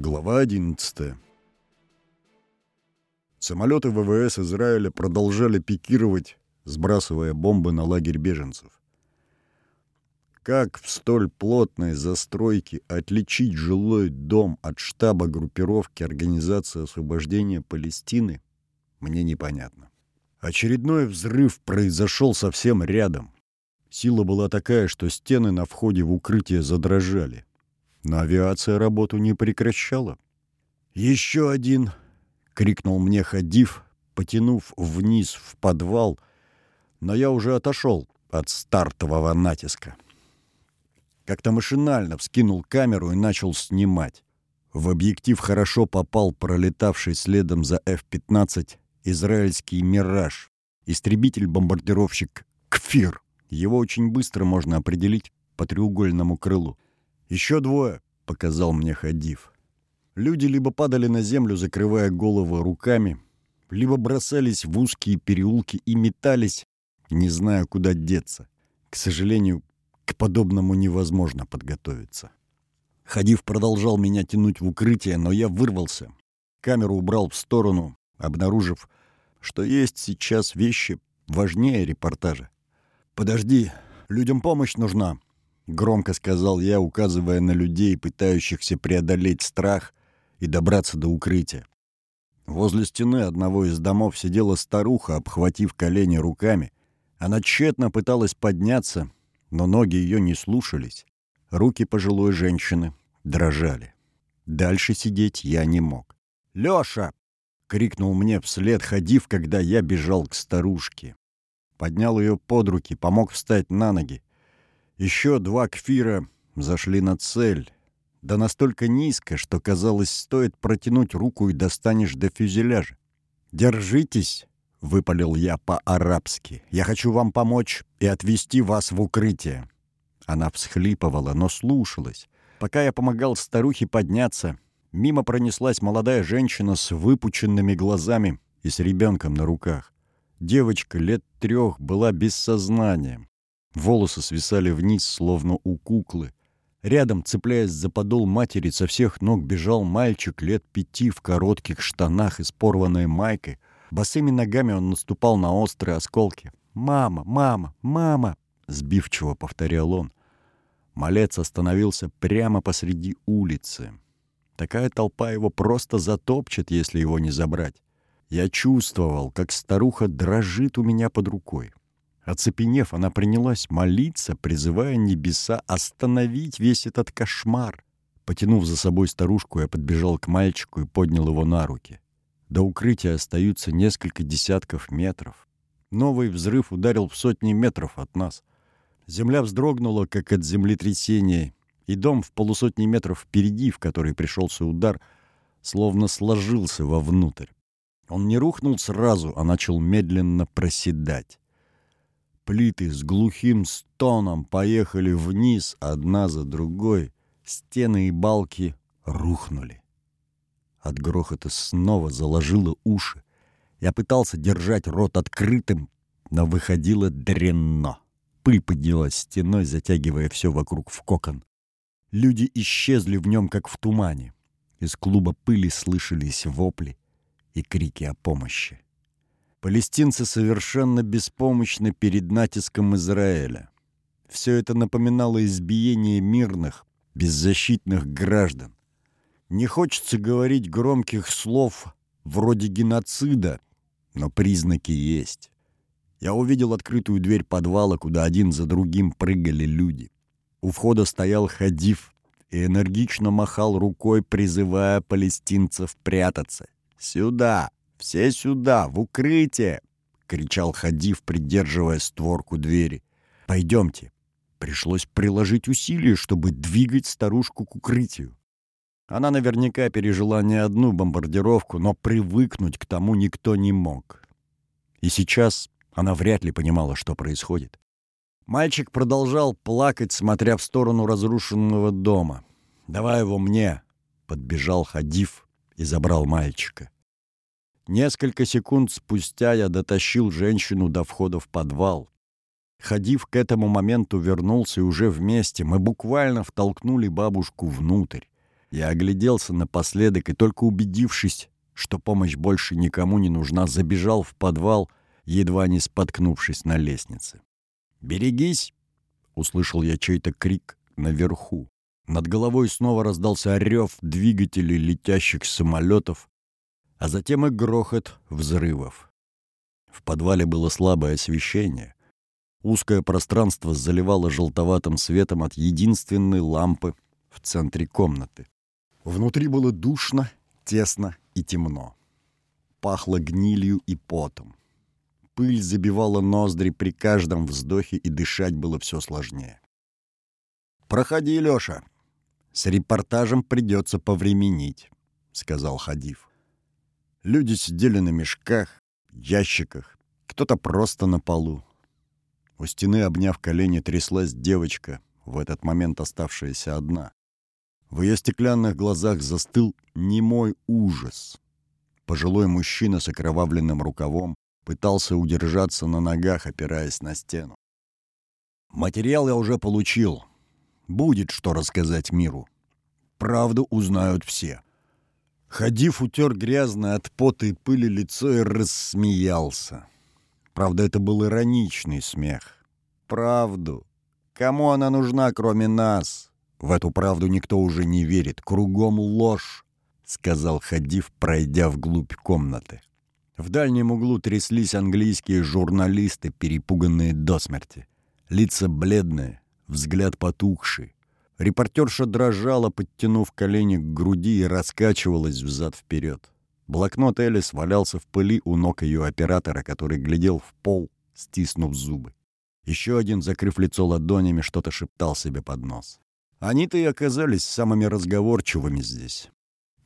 Глава 11 Самолеты ВВС Израиля продолжали пикировать, сбрасывая бомбы на лагерь беженцев. Как в столь плотной застройке отличить жилой дом от штаба группировки Организации освобождения Палестины, мне непонятно. Очередной взрыв произошел совсем рядом. Сила была такая, что стены на входе в укрытие задрожали. Но авиация работу не прекращала. «Еще один!» — крикнул мне Хадив, потянув вниз в подвал, но я уже отошел от стартового натиска. Как-то машинально вскинул камеру и начал снимать. В объектив хорошо попал пролетавший следом за F-15 израильский «Мираж», истребитель-бомбардировщик «Кфир». Его очень быстро можно определить по треугольному крылу. «Еще двое», — показал мне Хадив. Люди либо падали на землю, закрывая головы руками, либо бросались в узкие переулки и метались, не зная, куда деться. К сожалению, к подобному невозможно подготовиться. Хадив продолжал меня тянуть в укрытие, но я вырвался. Камеру убрал в сторону, обнаружив, что есть сейчас вещи важнее репортажа. «Подожди, людям помощь нужна», — громко сказал я, указывая на людей, пытающихся преодолеть страх и добраться до укрытия. Возле стены одного из домов сидела старуха, обхватив колени руками. Она тщетно пыталась подняться, но ноги ее не слушались. Руки пожилой женщины дрожали. Дальше сидеть я не мог. «Лёша!» — крикнул мне вслед, ходив, когда я бежал к старушке поднял ее под руки, помог встать на ноги. Еще два кфира зашли на цель, да настолько низко, что, казалось, стоит протянуть руку и достанешь до фюзеляжа. «Держитесь!» — выпалил я по-арабски. «Я хочу вам помочь и отвезти вас в укрытие». Она всхлипывала, но слушалась. Пока я помогал старухе подняться, мимо пронеслась молодая женщина с выпученными глазами и с ребенком на руках. Девочка лет трех была без сознания. Волосы свисали вниз, словно у куклы. Рядом, цепляясь за подол матери, со всех ног бежал мальчик лет пяти в коротких штанах и с порванной майкой. Босыми ногами он наступал на острые осколки. «Мама! Мама! Мама!» — сбивчиво повторял он. Малец остановился прямо посреди улицы. Такая толпа его просто затопчет, если его не забрать. Я чувствовал, как старуха дрожит у меня под рукой. Оцепенев, она принялась молиться, призывая небеса остановить весь этот кошмар. Потянув за собой старушку, я подбежал к мальчику и поднял его на руки. До укрытия остаются несколько десятков метров. Новый взрыв ударил в сотни метров от нас. Земля вздрогнула, как от землетрясения, и дом в полусотни метров впереди, в который пришелся удар, словно сложился вовнутрь. Он не рухнул сразу, а начал медленно проседать. Плиты с глухим стоном поехали вниз одна за другой. Стены и балки рухнули. От грохота снова заложило уши. Я пытался держать рот открытым, но выходило дренно. Пыль поднялась стеной, затягивая все вокруг в кокон. Люди исчезли в нем, как в тумане. Из клуба пыли слышались вопли и крики о помощи. Палестинцы совершенно беспомощны перед натиском Израиля. Все это напоминало избиение мирных, беззащитных граждан. Не хочется говорить громких слов вроде геноцида, но признаки есть. Я увидел открытую дверь подвала, куда один за другим прыгали люди. У входа стоял Хадиф и энергично махал рукой, призывая палестинцев прятаться. «Сюда! Все сюда! В укрытие!» — кричал Хадив, придерживая створку двери. «Пойдемте!» Пришлось приложить усилия, чтобы двигать старушку к укрытию. Она наверняка пережила не одну бомбардировку, но привыкнуть к тому никто не мог. И сейчас она вряд ли понимала, что происходит. Мальчик продолжал плакать, смотря в сторону разрушенного дома. «Давай его мне!» — подбежал Хадив, и забрал мальчика. Несколько секунд спустя я дотащил женщину до входа в подвал. Ходив к этому моменту вернулся и уже вместе мы буквально втолкнули бабушку внутрь. Я огляделся напоследок и только убедившись, что помощь больше никому не нужна, забежал в подвал, едва не споткнувшись на лестнице. «Берегись!» — услышал я чей-то крик наверху. Над головой снова раздался рев двигателей летящих самолетов, а затем и грохот взрывов. В подвале было слабое освещение. Узкое пространство заливало желтоватым светом от единственной лампы в центре комнаты. Внутри было душно, тесно и темно. Пахло гнилью и потом. Пыль забивала ноздри при каждом вздохе, и дышать было все сложнее. «Проходи, Лёша. С репортажем придется повременить», — сказал Хадив. Люди сидели на мешках, ящиках, кто-то просто на полу. У стены, обняв колени, тряслась девочка, в этот момент оставшаяся одна. В ее стеклянных глазах застыл немой ужас. Пожилой мужчина с окровавленным рукавом пытался удержаться на ногах, опираясь на стену. «Материал я уже получил. Будет что рассказать миру. Правду узнают все». Ходив, утер грязное от пота и пыли лицо и рассмеялся. Правда, это был ироничный смех. «Правду? Кому она нужна, кроме нас?» В эту правду никто уже не верит. Кругом ложь, — сказал Хадив, пройдя вглубь комнаты. В дальнем углу тряслись английские журналисты, перепуганные до смерти. Лица бледные, взгляд потухший. Репортерша дрожала, подтянув колени к груди и раскачивалась взад-вперед. Блокнот Элис валялся в пыли у ног ее оператора, который глядел в пол, стиснув зубы. Еще один, закрыв лицо ладонями, что-то шептал себе под нос. Они-то и оказались самыми разговорчивыми здесь.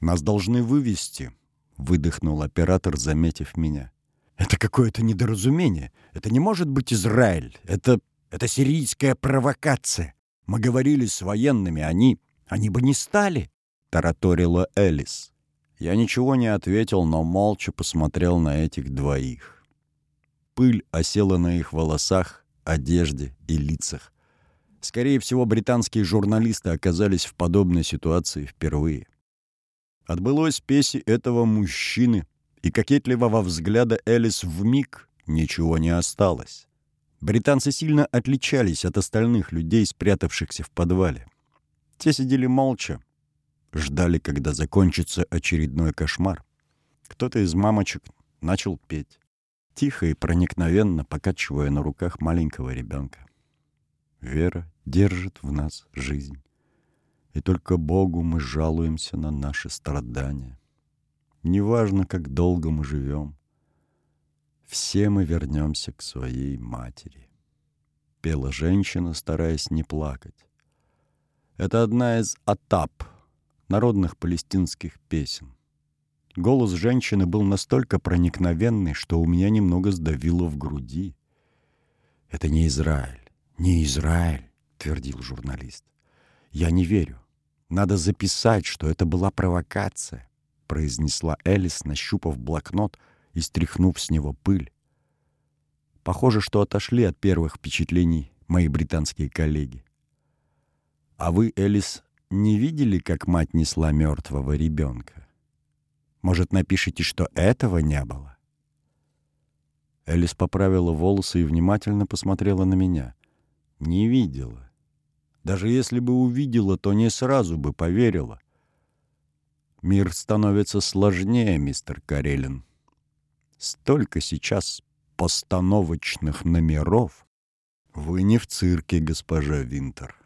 Нас должны вывести, выдохнул оператор, заметив меня. Это какое-то недоразумение. Это не может быть Израиль. Это это сирийская провокация. Мы говорили с военными, они они бы не стали, тараторила Элис. Я ничего не ответил, но молча посмотрел на этих двоих. Пыль осела на их волосах, одежде и лицах. Скорее всего, британские журналисты оказались в подобной ситуации впервые. От былой спеси этого мужчины и кокетливого взгляда Элис в миг ничего не осталось. Британцы сильно отличались от остальных людей, спрятавшихся в подвале. Те сидели молча, ждали, когда закончится очередной кошмар. Кто-то из мамочек начал петь, тихо и проникновенно покачивая на руках маленького ребенка. Вера держит в нас жизнь. И только Богу мы жалуемся на наши страдания. Неважно, как долго мы живем, все мы вернемся к своей матери. Пела женщина, стараясь не плакать. Это одна из атап, народных палестинских песен. Голос женщины был настолько проникновенный, что у меня немного сдавило в груди. Это не Израиль. «Не Израиль», — твердил журналист. «Я не верю. Надо записать, что это была провокация», — произнесла Элис, нащупав блокнот и стряхнув с него пыль. Похоже, что отошли от первых впечатлений мои британские коллеги. «А вы, Элис, не видели, как мать несла мертвого ребенка? Может, напишите, что этого не было?» Элис поправила волосы и внимательно посмотрела на меня. Не видела. Даже если бы увидела, то не сразу бы поверила. Мир становится сложнее, мистер Карелин. Столько сейчас постановочных номеров. Вы не в цирке, госпожа Винтер.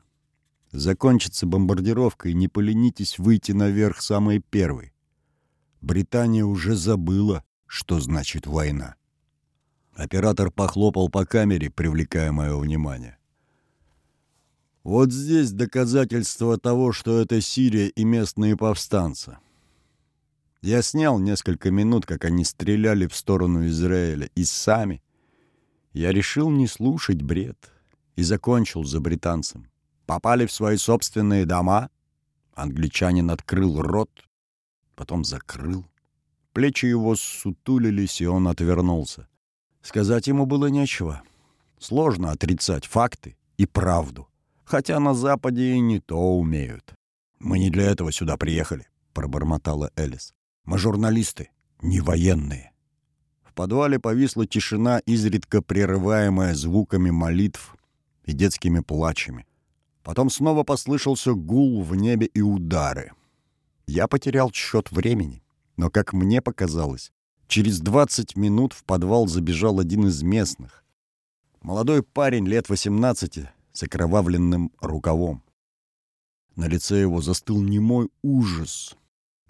Закончится бомбардировка, и не поленитесь выйти наверх самой первой. Британия уже забыла, что значит война. Оператор похлопал по камере, привлекая мое внимание. Вот здесь доказательство того, что это Сирия и местные повстанцы. Я снял несколько минут, как они стреляли в сторону Израиля, и сами. Я решил не слушать бред и закончил за британцем. Попали в свои собственные дома. Англичанин открыл рот, потом закрыл. Плечи его сутулились, и он отвернулся. Сказать ему было нечего. Сложно отрицать факты и правду хотя на Западе и не то умеют. «Мы не для этого сюда приехали», — пробормотала Элис. «Мы журналисты, не военные». В подвале повисла тишина, изредка прерываемая звуками молитв и детскими плачами. Потом снова послышался гул в небе и удары. Я потерял счет времени, но, как мне показалось, через 20 минут в подвал забежал один из местных. Молодой парень лет 18 с окровавленным рукавом. На лице его застыл немой ужас.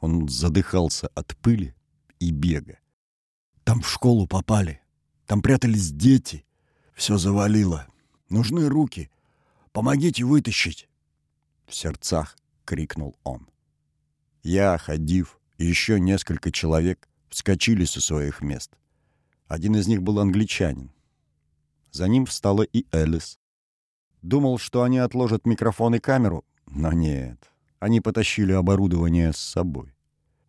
Он задыхался от пыли и бега. «Там в школу попали. Там прятались дети. Все завалило. Нужны руки. Помогите вытащить!» В сердцах крикнул он. Я, Хадив и еще несколько человек вскочили со своих мест. Один из них был англичанин. За ним встала и Элис. Думал, что они отложат микрофон и камеру, но нет, они потащили оборудование с собой.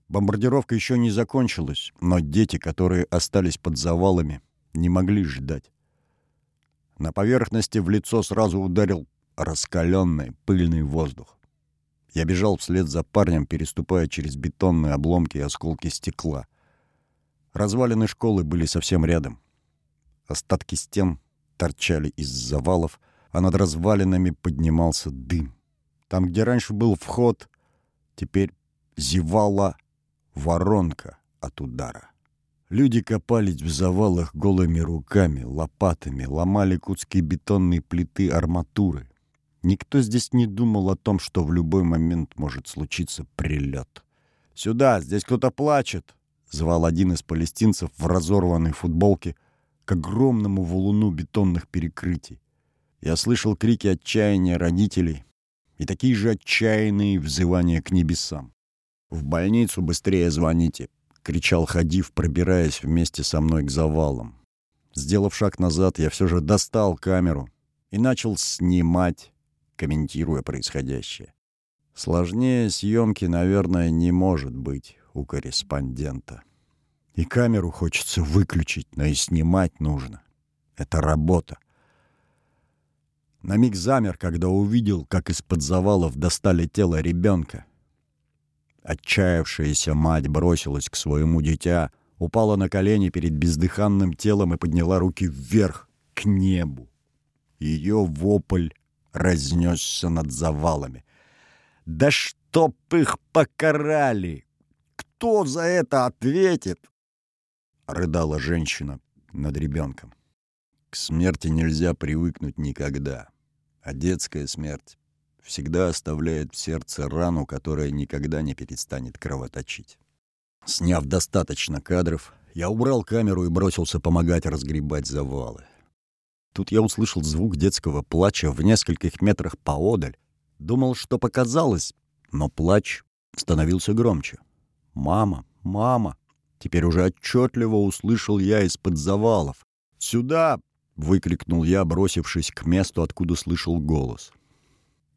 Бомбардировка еще не закончилась, но дети, которые остались под завалами, не могли ждать. На поверхности в лицо сразу ударил раскаленный пыльный воздух. Я бежал вслед за парнем, переступая через бетонные обломки и осколки стекла. Развалины школы были совсем рядом. Остатки стен торчали из завалов, а над развалинами поднимался дым. Там, где раньше был вход, теперь зевала воронка от удара. Люди копались в завалах голыми руками, лопатами, ломали куски бетонной плиты арматуры. Никто здесь не думал о том, что в любой момент может случиться прилет. «Сюда! Здесь кто-то плачет!» — звал один из палестинцев в разорванной футболке к огромному валуну бетонных перекрытий. Я слышал крики отчаяния родителей, и такие же отчаянные взывания к небесам. «В больницу быстрее звоните!» — кричал Хадив, пробираясь вместе со мной к завалам. Сделав шаг назад, я все же достал камеру и начал снимать, комментируя происходящее. Сложнее съемки, наверное, не может быть у корреспондента. И камеру хочется выключить, но и снимать нужно. Это работа. На миг замер, когда увидел, как из-под завалов достали тело ребенка. Отчаявшаяся мать бросилась к своему дитя, упала на колени перед бездыханным телом и подняла руки вверх, к небу. Ее вопль разнесся над завалами. «Да чтоб их покарали! Кто за это ответит?» — рыдала женщина над ребенком. К смерти нельзя привыкнуть никогда. А детская смерть всегда оставляет в сердце рану, которая никогда не перестанет кровоточить. Сняв достаточно кадров, я убрал камеру и бросился помогать разгребать завалы. Тут я услышал звук детского плача в нескольких метрах поодаль. Думал, что показалось, но плач становился громче. «Мама! Мама!» Теперь уже отчетливо услышал я из-под завалов. «Сюда! — выкрикнул я, бросившись к месту, откуда слышал голос.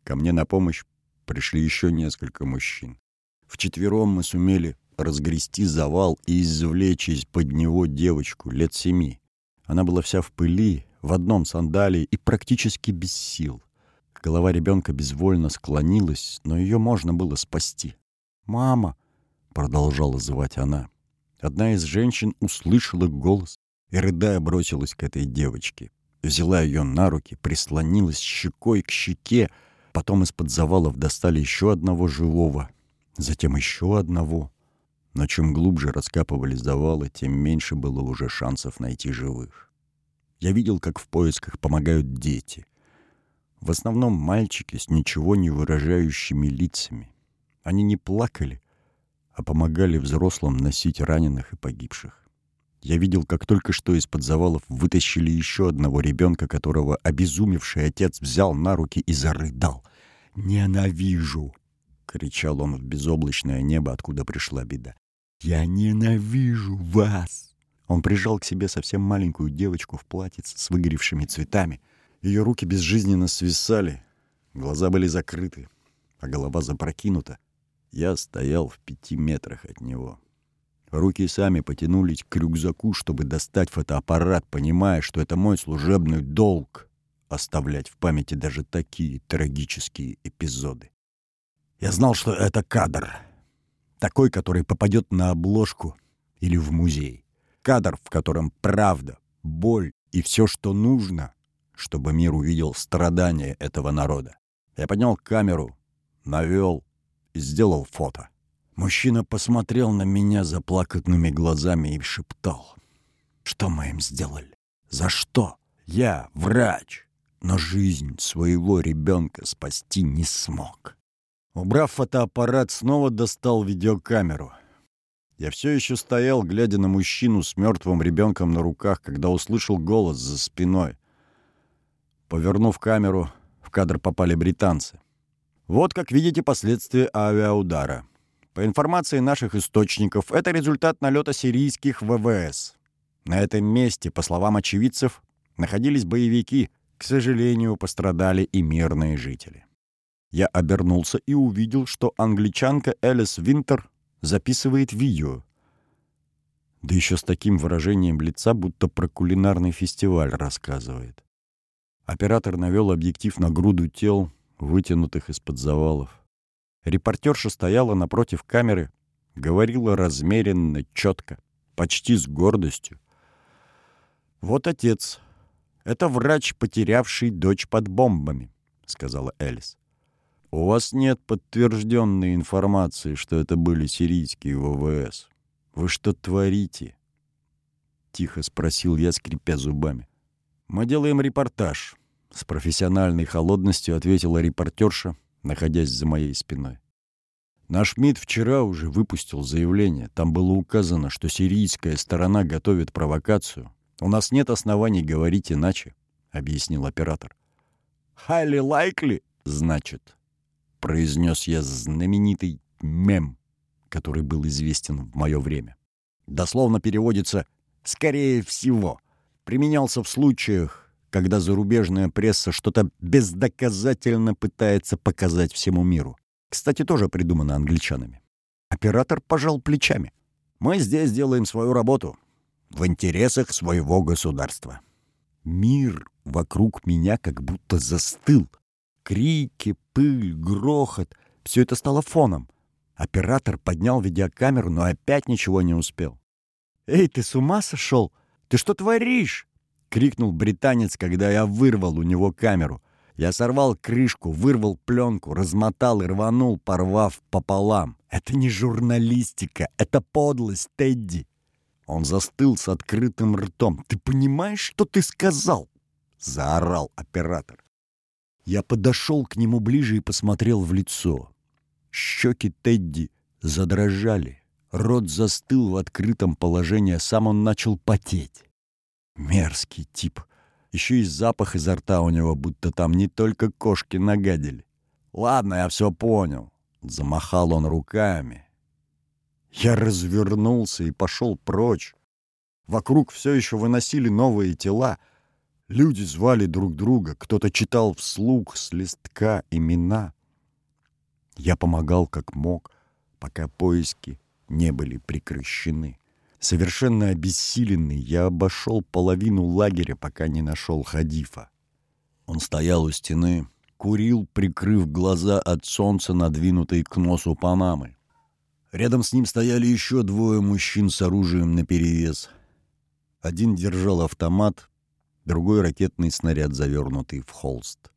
Ко мне на помощь пришли еще несколько мужчин. Вчетвером мы сумели разгрести завал и извлечь из-под него девочку лет семи. Она была вся в пыли, в одном сандалии и практически без сил. Голова ребенка безвольно склонилась, но ее можно было спасти. «Мама!» — продолжала звать она. Одна из женщин услышала голос и, рыдая, бросилась к этой девочке. Взяла ее на руки, прислонилась щекой к щеке, потом из-под завалов достали еще одного живого, затем еще одного. Но чем глубже раскапывали завалы, тем меньше было уже шансов найти живых. Я видел, как в поисках помогают дети. В основном мальчики с ничего не выражающими лицами. Они не плакали, а помогали взрослым носить раненых и погибших. Я видел, как только что из-под завалов вытащили еще одного ребенка, которого обезумевший отец взял на руки и зарыдал. «Ненавижу!» — кричал он в безоблачное небо, откуда пришла беда. «Я ненавижу вас!» Он прижал к себе совсем маленькую девочку в платьице с выгоревшими цветами. Ее руки безжизненно свисали, глаза были закрыты, а голова запрокинута. Я стоял в пяти метрах от него. Руки сами потянулись к рюкзаку, чтобы достать фотоаппарат, понимая, что это мой служебный долг — оставлять в памяти даже такие трагические эпизоды. Я знал, что это кадр. Такой, который попадет на обложку или в музей. Кадр, в котором правда, боль и все, что нужно, чтобы мир увидел страдания этого народа. Я поднял камеру, навел и сделал фото. Мужчина посмотрел на меня заплаканными глазами и шептал. «Что мы им сделали? За что? Я врач, но жизнь своего ребенка спасти не смог». Убрав фотоаппарат, снова достал видеокамеру. Я все еще стоял, глядя на мужчину с мертвым ребенком на руках, когда услышал голос за спиной. Повернув камеру, в кадр попали британцы. Вот, как видите, последствия авиаудара. По информации наших источников, это результат налета сирийских ВВС. На этом месте, по словам очевидцев, находились боевики. К сожалению, пострадали и мирные жители. Я обернулся и увидел, что англичанка Элис Винтер записывает видео. Да еще с таким выражением лица, будто про кулинарный фестиваль рассказывает. Оператор навел объектив на груду тел, вытянутых из-под завалов. Репортерша стояла напротив камеры, говорила размеренно, четко, почти с гордостью. «Вот отец. Это врач, потерявший дочь под бомбами», — сказала Элис. «У вас нет подтвержденной информации, что это были сирийские ВВС. Вы что творите?» Тихо спросил я, скрипя зубами. «Мы делаем репортаж», — с профессиональной холодностью ответила репортерша, находясь за моей спиной. Наш МИД вчера уже выпустил заявление. Там было указано, что сирийская сторона готовит провокацию. У нас нет оснований говорить иначе, — объяснил оператор. «Highly likely, значит», — произнес я знаменитый мем, который был известен в мое время. Дословно переводится «скорее всего». Применялся в случаях, когда зарубежная пресса что-то бездоказательно пытается показать всему миру. Кстати, тоже придумано англичанами. Оператор пожал плечами. «Мы здесь делаем свою работу. В интересах своего государства». Мир вокруг меня как будто застыл. Крики, пыль, грохот — все это стало фоном. Оператор поднял видеокамеру, но опять ничего не успел. «Эй, ты с ума сошел? Ты что творишь?» — крикнул британец, когда я вырвал у него камеру. Я сорвал крышку, вырвал пленку, размотал и рванул, порвав пополам. «Это не журналистика, это подлость, Тедди!» Он застыл с открытым ртом. «Ты понимаешь, что ты сказал?» — заорал оператор. Я подошел к нему ближе и посмотрел в лицо. Щеки Тедди задрожали. Рот застыл в открытом положении, а сам он начал потеть. Мерзкий тип. Еще и запах изо рта у него, будто там не только кошки нагадили. «Ладно, я все понял». Замахал он руками. Я развернулся и пошел прочь. Вокруг все еще выносили новые тела. Люди звали друг друга, кто-то читал вслух с листка имена. Я помогал как мог, пока поиски не были прекращены. Совершенно обессиленный, я обошел половину лагеря, пока не нашел Хадифа. Он стоял у стены, курил, прикрыв глаза от солнца, надвинутой к носу Панамы. Рядом с ним стояли еще двое мужчин с оружием наперевес. Один держал автомат, другой — ракетный снаряд, завернутый в холст.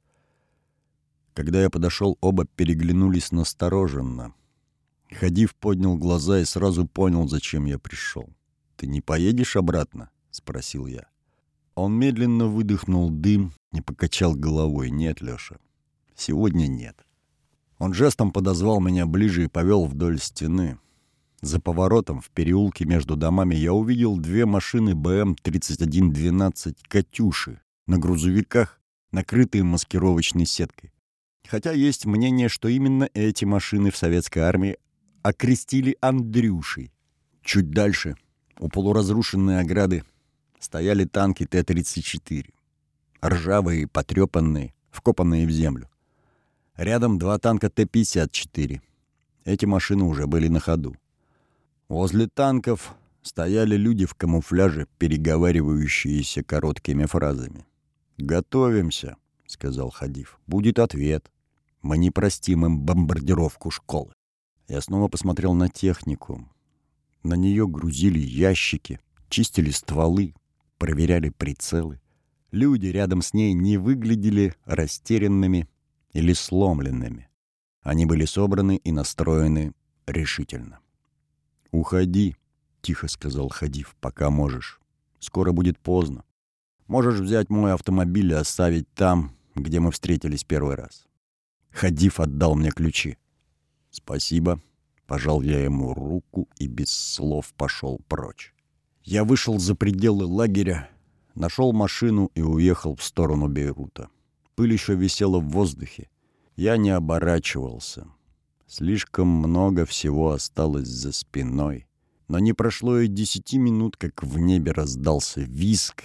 Когда я подошел, оба переглянулись настороженно — Хадив поднял глаза и сразу понял, зачем я пришел. «Ты не поедешь обратно?» — спросил я. Он медленно выдохнул дым и покачал головой. «Нет, Леша, сегодня нет». Он жестом подозвал меня ближе и повел вдоль стены. За поворотом в переулке между домами я увидел две машины БМ-3112 «Катюши» на грузовиках, накрытые маскировочной сеткой. Хотя есть мнение, что именно эти машины в советской армии окрестили Андрюшей. Чуть дальше, у полуразрушенной ограды, стояли танки Т-34. Ржавые, потрепанные, вкопанные в землю. Рядом два танка Т-54. Эти машины уже были на ходу. Возле танков стояли люди в камуфляже, переговаривающиеся короткими фразами. «Готовимся», — сказал Хадив. «Будет ответ». Мы не простим им бомбардировку школы. Я снова посмотрел на технику. На нее грузили ящики, чистили стволы, проверяли прицелы. Люди рядом с ней не выглядели растерянными или сломленными. Они были собраны и настроены решительно. «Уходи», — тихо сказал Хадив, — «пока можешь. Скоро будет поздно. Можешь взять мой автомобиль и оставить там, где мы встретились первый раз». Хадив отдал мне ключи. «Спасибо», — пожал я ему руку и без слов пошел прочь. Я вышел за пределы лагеря, нашел машину и уехал в сторону Бейрута. Пыль еще висела в воздухе. Я не оборачивался. Слишком много всего осталось за спиной. Но не прошло и десяти минут, как в небе раздался виск,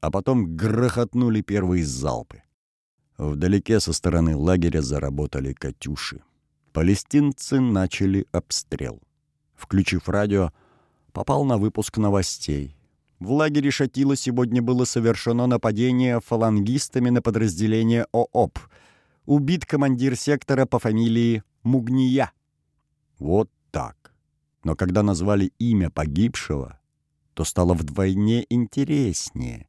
а потом грохотнули первые залпы. Вдалеке со стороны лагеря заработали «катюши». Палестинцы начали обстрел. Включив радио, попал на выпуск новостей. В лагере Шатила сегодня было совершено нападение фалангистами на подразделение ООП. Убит командир сектора по фамилии Мугния. Вот так. Но когда назвали имя погибшего, то стало вдвойне интереснее.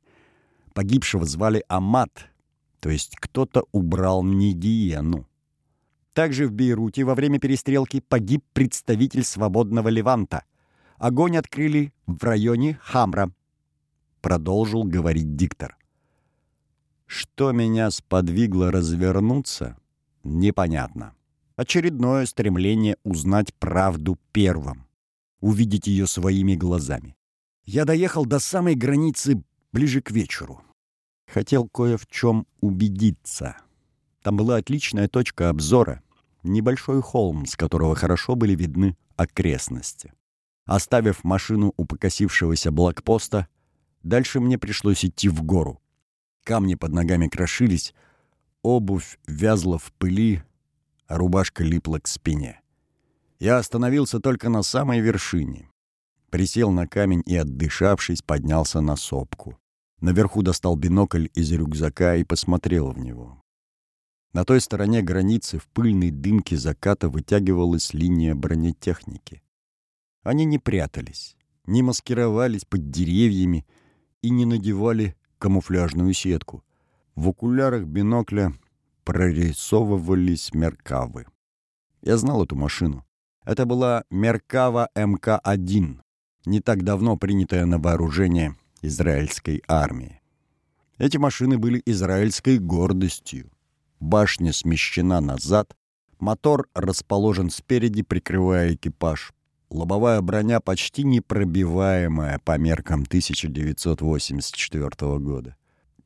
Погибшего звали Амат, то есть кто-то убрал Нидиену. Также в Бейруте во время перестрелки погиб представитель свободного Леванта. Огонь открыли в районе Хамра. Продолжил говорить диктор. Что меня сподвигло развернуться, непонятно. Очередное стремление узнать правду первым. Увидеть ее своими глазами. Я доехал до самой границы ближе к вечеру. Хотел кое в чем убедиться. Там была отличная точка обзора, небольшой холм, с которого хорошо были видны окрестности. Оставив машину у покосившегося блокпоста, дальше мне пришлось идти в гору. Камни под ногами крошились, обувь вязла в пыли, а рубашка липла к спине. Я остановился только на самой вершине. Присел на камень и, отдышавшись, поднялся на сопку. Наверху достал бинокль из рюкзака и посмотрел в него. На той стороне границы в пыльной дымке заката вытягивалась линия бронетехники. Они не прятались, не маскировались под деревьями и не надевали камуфляжную сетку. В окулярах бинокля прорисовывались меркавы. Я знал эту машину. Это была Меркава МК-1, не так давно принятая на вооружение израильской армии. Эти машины были израильской гордостью. Башня смещена назад, мотор расположен спереди, прикрывая экипаж. Лобовая броня почти непробиваемая по меркам 1984 года.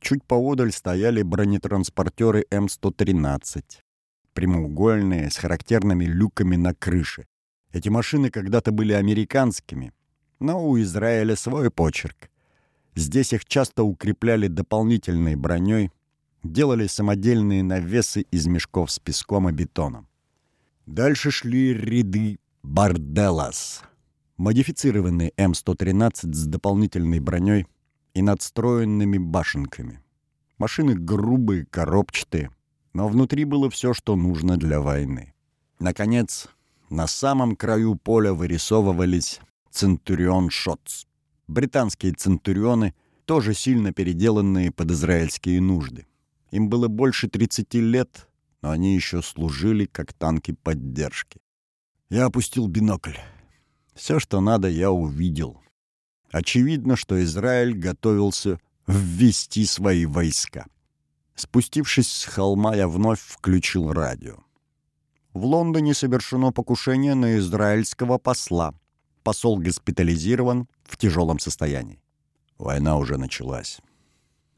Чуть поодаль стояли бронетранспортеры М113, прямоугольные, с характерными люками на крыше. Эти машины когда-то были американскими, но у Израиля свой почерк. Здесь их часто укрепляли дополнительной броней, делали самодельные навесы из мешков с песком и бетоном. Дальше шли ряды «Барделас», модифицированные М113 с дополнительной броней и надстроенными башенками. Машины грубые, коробчатые, но внутри было все, что нужно для войны. Наконец, на самом краю поля вырисовывались «Центурион Шотс» британские центурионы, тоже сильно переделанные под израильские нужды. Им было больше 30 лет, но они еще служили как танки поддержки. Я опустил бинокль. Все, что надо, я увидел. Очевидно, что Израиль готовился ввести свои войска. Спустившись с холма, я вновь включил радио. В Лондоне совершено покушение на израильского посла посол госпитализирован в тяжелом состоянии. Война уже началась.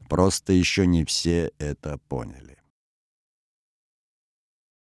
Просто еще не все это поняли.